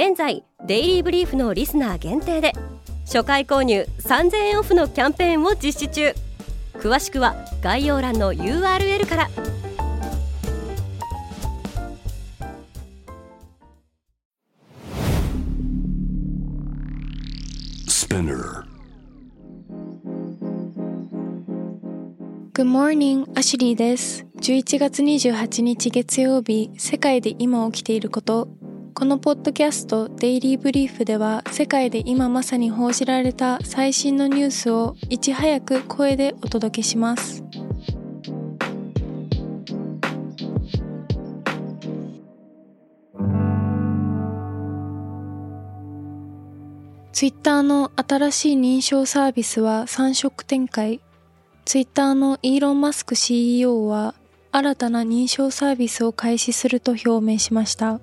現在デイリーブリーフのリスナー限定で初回購入3000円オフのキャンペーンを実施中詳しくは概要欄の URL から Good morning, アシュリーです。11月28日月曜日、世界で今起きていること。このポッドキャストデイリーブリーフでは世界で今まさに報じられた最新のニュースをいち早く声でお届けします。ツイッターの新しい認証サービスは3色展開。ツイッターのイーロン・マスク CEO は新たな認証サービスを開始すると表明しました。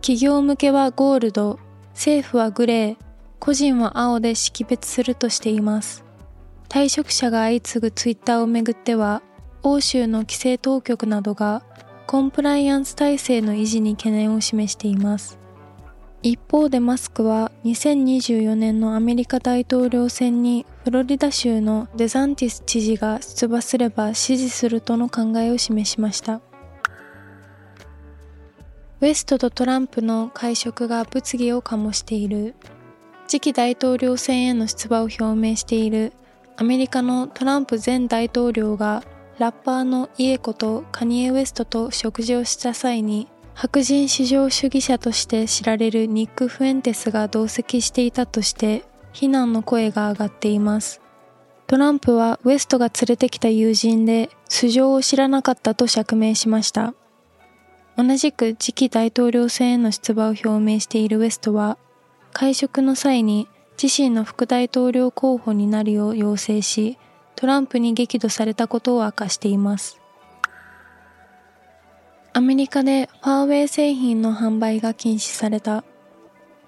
企業向けはゴールド、政府はグレー、個人は青で識別するとしています。退職者が相次ぐツイッターをめぐっては、欧州の規制当局などがコンプライアンス体制の維持に懸念を示しています。一方でマスクは2024年のアメリカ大統領選にフロリダ州のデザンティス知事が出馬すれば支持するとの考えを示しました。ウエストとトランプの会食が物議を醸している次期大統領選への出馬を表明しているアメリカのトランプ前大統領がラッパーのイエコとカニエ・ウエストと食事をした際に白人至上主義者として知られるニック・フエンテスが同席していたとして非難の声が上がっています。トランプはウエストが連れてきた友人で素性を知らなかったと釈明しました。同じく次期大統領選への出馬を表明しているウエストは会食の際に自身の副大統領候補になるよう要請しトランプに激怒されたことを明かしています。アメリカでファーウェイ製品の販売が禁止された。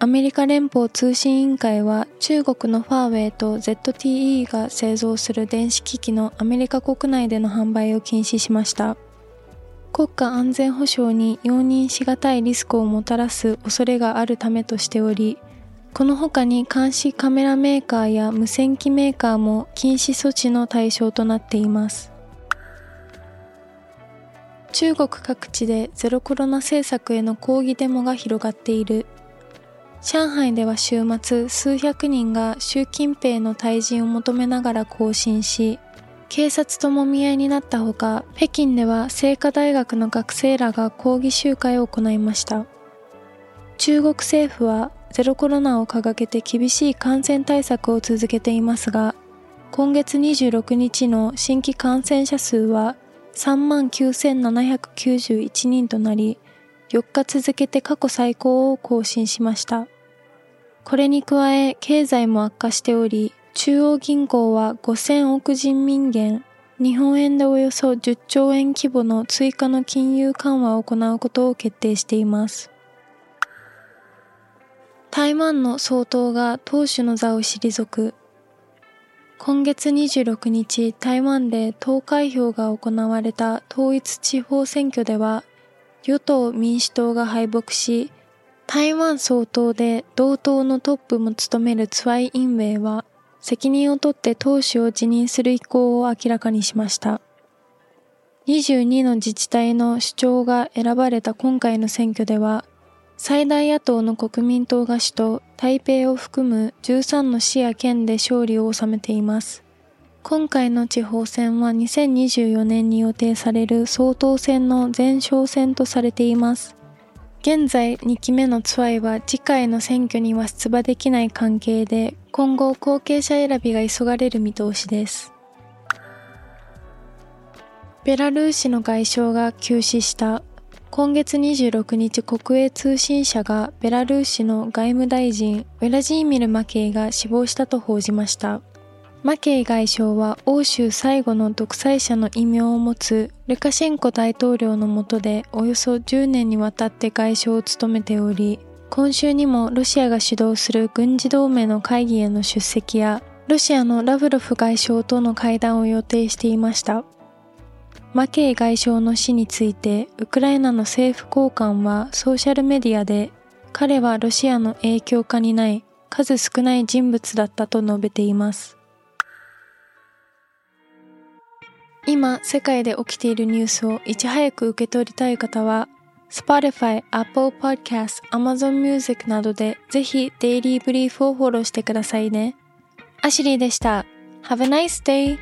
アメリカ連邦通信委員会は中国のファーウェイと ZTE が製造する電子機器のアメリカ国内での販売を禁止しました。国家安全保障に容認しがたいリスクをもたらす恐れがあるためとしており、この他に監視カメラメーカーや無線機メーカーも禁止措置の対象となっています。中国各地でゼロコロナ政策への抗議デモが広がっている。上海では週末、数百人が習近平の退陣を求めながら行進し、警察ともみ合いになったほか、北京では清華大学の学生らが抗議集会を行いました。中国政府はゼロコロナを掲げて厳しい感染対策を続けていますが、今月26日の新規感染者数は3万9791人となり、4日続けて過去最高を更新しました。これに加え、経済も悪化しており、中央銀行は5000億人民元、日本円でおよそ10兆円規模の追加の金融緩和を行うことを決定しています。台湾の総統が党首の座を退く。今月26日、台湾で投開票が行われた統一地方選挙では、与党民主党が敗北し、台湾総統で同党のトップも務めるツワイ・インウェイは、責任を取って党首を辞任する意向を明らかにしました。22の自治体の首長が選ばれた今回の選挙では、最大野党の国民党が首都台北を含む13の市や県で勝利を収めています。今回の地方選は2024年に予定される総統選の前哨戦とされています。現在2期目のツワイは次回の選挙には出馬できない関係で今後後継者選びが急がれる見通しです。ベラルーシの外相が急死した今月26日国営通信社がベラルーシの外務大臣ウェラジーミル・マケイが死亡したと報じました。マケイ外相は欧州最後の独裁者の異名を持つルカシェンコ大統領の下でおよそ10年にわたって外相を務めており、今週にもロシアが主導する軍事同盟の会議への出席や、ロシアのラブロフ外相との会談を予定していました。マケイ外相の死について、ウクライナの政府高官はソーシャルメディアで、彼はロシアの影響下にない数少ない人物だったと述べています。今、世界で起きているニュースをいち早く受け取りたい方は、Spotify、Apple Podcast、Amazon Music などでぜひデイリーブリーフをフォローしてくださいね。アシュリーでした。Have a nice day!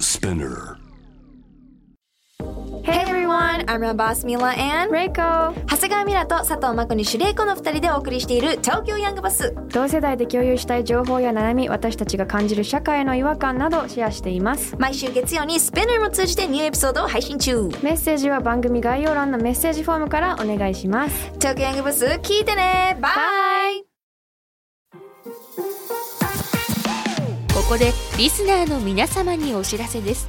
Spinner I'm your boss Mila and Reiko. 長谷川ミラと佐藤真子にシュレイコの二人でお送りしている東京ヤングバス。同世代で共有したい情報や悩み私たちが感じる社会の違和感などシェアしています。毎週月曜にスペナーも通じてニューエピソードを配信中。メッセージは番組概要欄のメッセージフォームからお願いします。東京ヤングバス聞いてね。バイここでリスナーの皆様にお知らせです